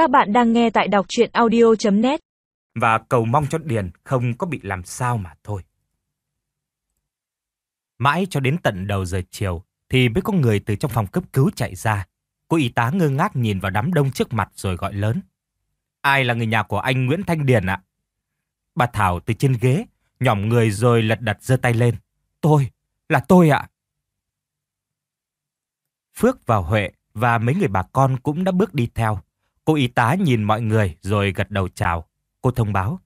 Các bạn đang nghe tại đọc chuyện audio.net Và cầu mong cho Điền không có bị làm sao mà thôi. Mãi cho đến tận đầu giờ chiều thì mới có người từ trong phòng cấp cứu chạy ra. Cô y tá ngơ ngác nhìn vào đám đông trước mặt rồi gọi lớn. Ai là người nhà của anh Nguyễn Thanh Điền ạ? Bà Thảo từ trên ghế, nhỏm người rồi lật đật giơ tay lên. Tôi, là tôi ạ. Phước và Huệ và mấy người bà con cũng đã bước đi theo. Cô y tá nhìn mọi người rồi gật đầu chào. Cô thông báo.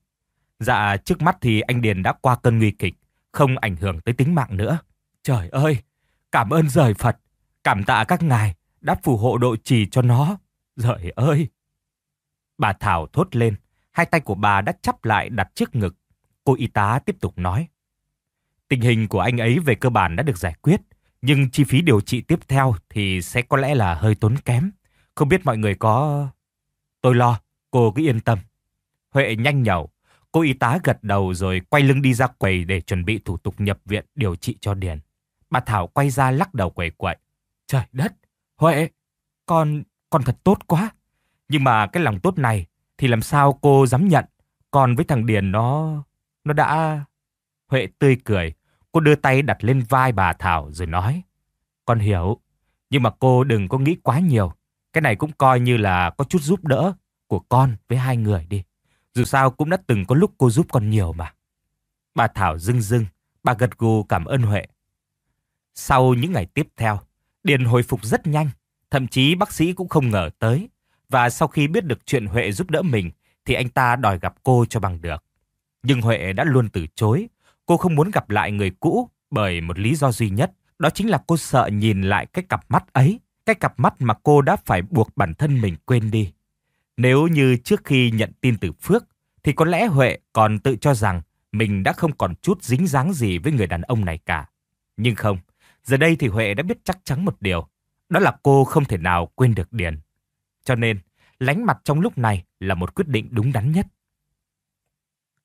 Dạ, trước mắt thì anh Điền đã qua cơn nguy kịch, không ảnh hưởng tới tính mạng nữa. Trời ơi, cảm ơn rời Phật, cảm tạ các ngài đã phù hộ độ trì cho nó. Trời ơi! Bà Thảo thốt lên, hai tay của bà đã chắp lại đặt trước ngực. Cô y tá tiếp tục nói. Tình hình của anh ấy về cơ bản đã được giải quyết, nhưng chi phí điều trị tiếp theo thì sẽ có lẽ là hơi tốn kém. Không biết mọi người có... Tôi lo, cô cứ yên tâm. Huệ nhanh nhẩu, cô y tá gật đầu rồi quay lưng đi ra quầy để chuẩn bị thủ tục nhập viện điều trị cho Điền. Bà Thảo quay ra lắc đầu quầy quậy. Trời đất, Huệ, con, con thật tốt quá. Nhưng mà cái lòng tốt này thì làm sao cô dám nhận. Còn với thằng Điền nó... nó đã... Huệ tươi cười, cô đưa tay đặt lên vai bà Thảo rồi nói. Con hiểu, nhưng mà cô đừng có nghĩ quá nhiều. Cái này cũng coi như là có chút giúp đỡ của con với hai người đi. Dù sao cũng đã từng có lúc cô giúp con nhiều mà. Bà Thảo rưng rưng, bà gật gù cảm ơn Huệ. Sau những ngày tiếp theo, Điền hồi phục rất nhanh, thậm chí bác sĩ cũng không ngờ tới. Và sau khi biết được chuyện Huệ giúp đỡ mình, thì anh ta đòi gặp cô cho bằng được. Nhưng Huệ đã luôn từ chối. Cô không muốn gặp lại người cũ bởi một lý do duy nhất. Đó chính là cô sợ nhìn lại cái cặp mắt ấy, cái cặp mắt mà cô đã phải buộc bản thân mình quên đi. Nếu như trước khi nhận tin từ Phước, thì có lẽ Huệ còn tự cho rằng mình đã không còn chút dính dáng gì với người đàn ông này cả. Nhưng không, giờ đây thì Huệ đã biết chắc chắn một điều, đó là cô không thể nào quên được Điền. Cho nên, lánh mặt trong lúc này là một quyết định đúng đắn nhất.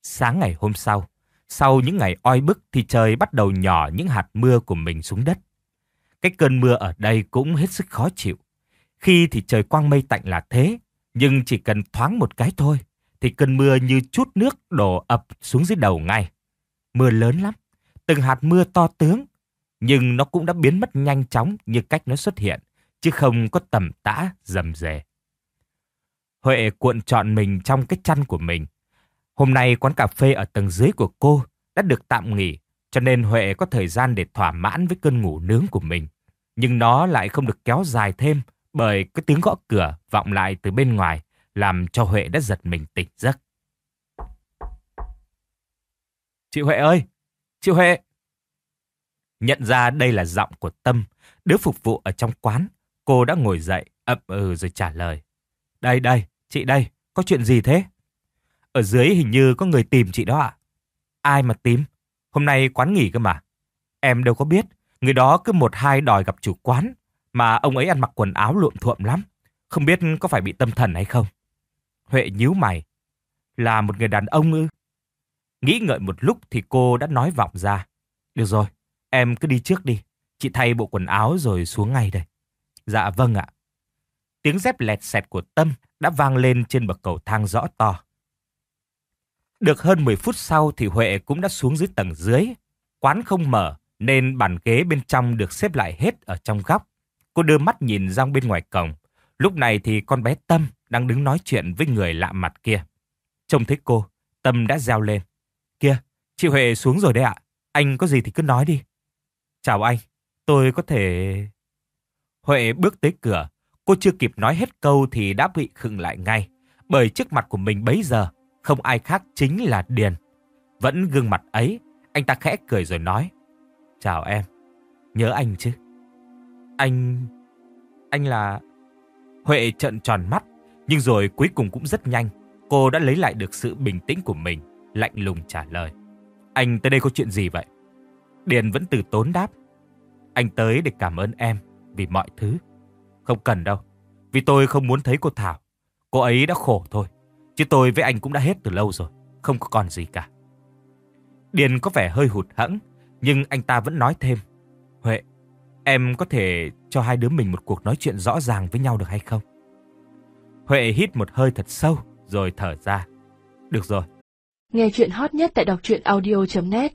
Sáng ngày hôm sau, sau những ngày oi bức thì trời bắt đầu nhỏ những hạt mưa của mình xuống đất. Cái cơn mưa ở đây cũng hết sức khó chịu. Khi thì trời quang mây tạnh là thế, nhưng chỉ cần thoáng một cái thôi, thì cơn mưa như chút nước đổ ập xuống dưới đầu ngay. Mưa lớn lắm, từng hạt mưa to tướng, nhưng nó cũng đã biến mất nhanh chóng như cách nó xuất hiện, chứ không có tầm tã rầm rề. Huệ cuộn trọn mình trong cái chăn của mình. Hôm nay quán cà phê ở tầng dưới của cô đã được tạm nghỉ, cho nên Huệ có thời gian để thỏa mãn với cơn ngủ nướng của mình. Nhưng nó lại không được kéo dài thêm bởi cái tiếng gõ cửa vọng lại từ bên ngoài làm cho Huệ đã giật mình tỉnh giấc. Chị Huệ ơi! Chị Huệ! Nhận ra đây là giọng của Tâm, đứa phục vụ ở trong quán. Cô đã ngồi dậy, ậm ừ rồi trả lời. Đây, đây, chị đây, có chuyện gì thế? Ở dưới hình như có người tìm chị đó ạ. Ai mà tìm? Hôm nay quán nghỉ cơ mà. Em đâu có biết, người đó cứ một hai đòi gặp chủ quán, mà ông ấy ăn mặc quần áo luộm thuộm lắm. Không biết có phải bị tâm thần hay không? Huệ nhíu mày. Là một người đàn ông ư? Nghĩ ngợi một lúc thì cô đã nói vọng ra. Được rồi, em cứ đi trước đi. Chị thay bộ quần áo rồi xuống ngay đây. Dạ vâng ạ. Tiếng dép lẹt xẹt của Tâm đã vang lên trên bậc cầu thang rõ to. Được hơn 10 phút sau thì Huệ cũng đã xuống dưới tầng dưới. Quán không mở nên bàn ghế bên trong được xếp lại hết ở trong góc. Cô đưa mắt nhìn ra bên ngoài cổng. Lúc này thì con bé Tâm đang đứng nói chuyện với người lạ mặt kia. Trông thấy cô, Tâm đã reo lên. Kia, chị Huệ xuống rồi đấy ạ. Anh có gì thì cứ nói đi. Chào anh, tôi có thể... Huệ bước tới cửa. Cô chưa kịp nói hết câu thì đã bị khựng lại ngay. Bởi trước mặt của mình bấy giờ, không ai khác chính là Điền. Vẫn gương mặt ấy, anh ta khẽ cười rồi nói. Chào em, nhớ anh chứ? Anh... anh là... Huệ trợn tròn mắt, nhưng rồi cuối cùng cũng rất nhanh. Cô đã lấy lại được sự bình tĩnh của mình, lạnh lùng trả lời. Anh tới đây có chuyện gì vậy? Điền vẫn từ tốn đáp. Anh tới để cảm ơn em vì mọi thứ. Không cần đâu, vì tôi không muốn thấy cô Thảo. Cô ấy đã khổ thôi, chứ tôi với anh cũng đã hết từ lâu rồi, không có còn gì cả. Điền có vẻ hơi hụt hẫng, nhưng anh ta vẫn nói thêm. Huệ, em có thể cho hai đứa mình một cuộc nói chuyện rõ ràng với nhau được hay không? Huệ hít một hơi thật sâu rồi thở ra. Được rồi. Nghe chuyện hot nhất tại đọc truyện audio.net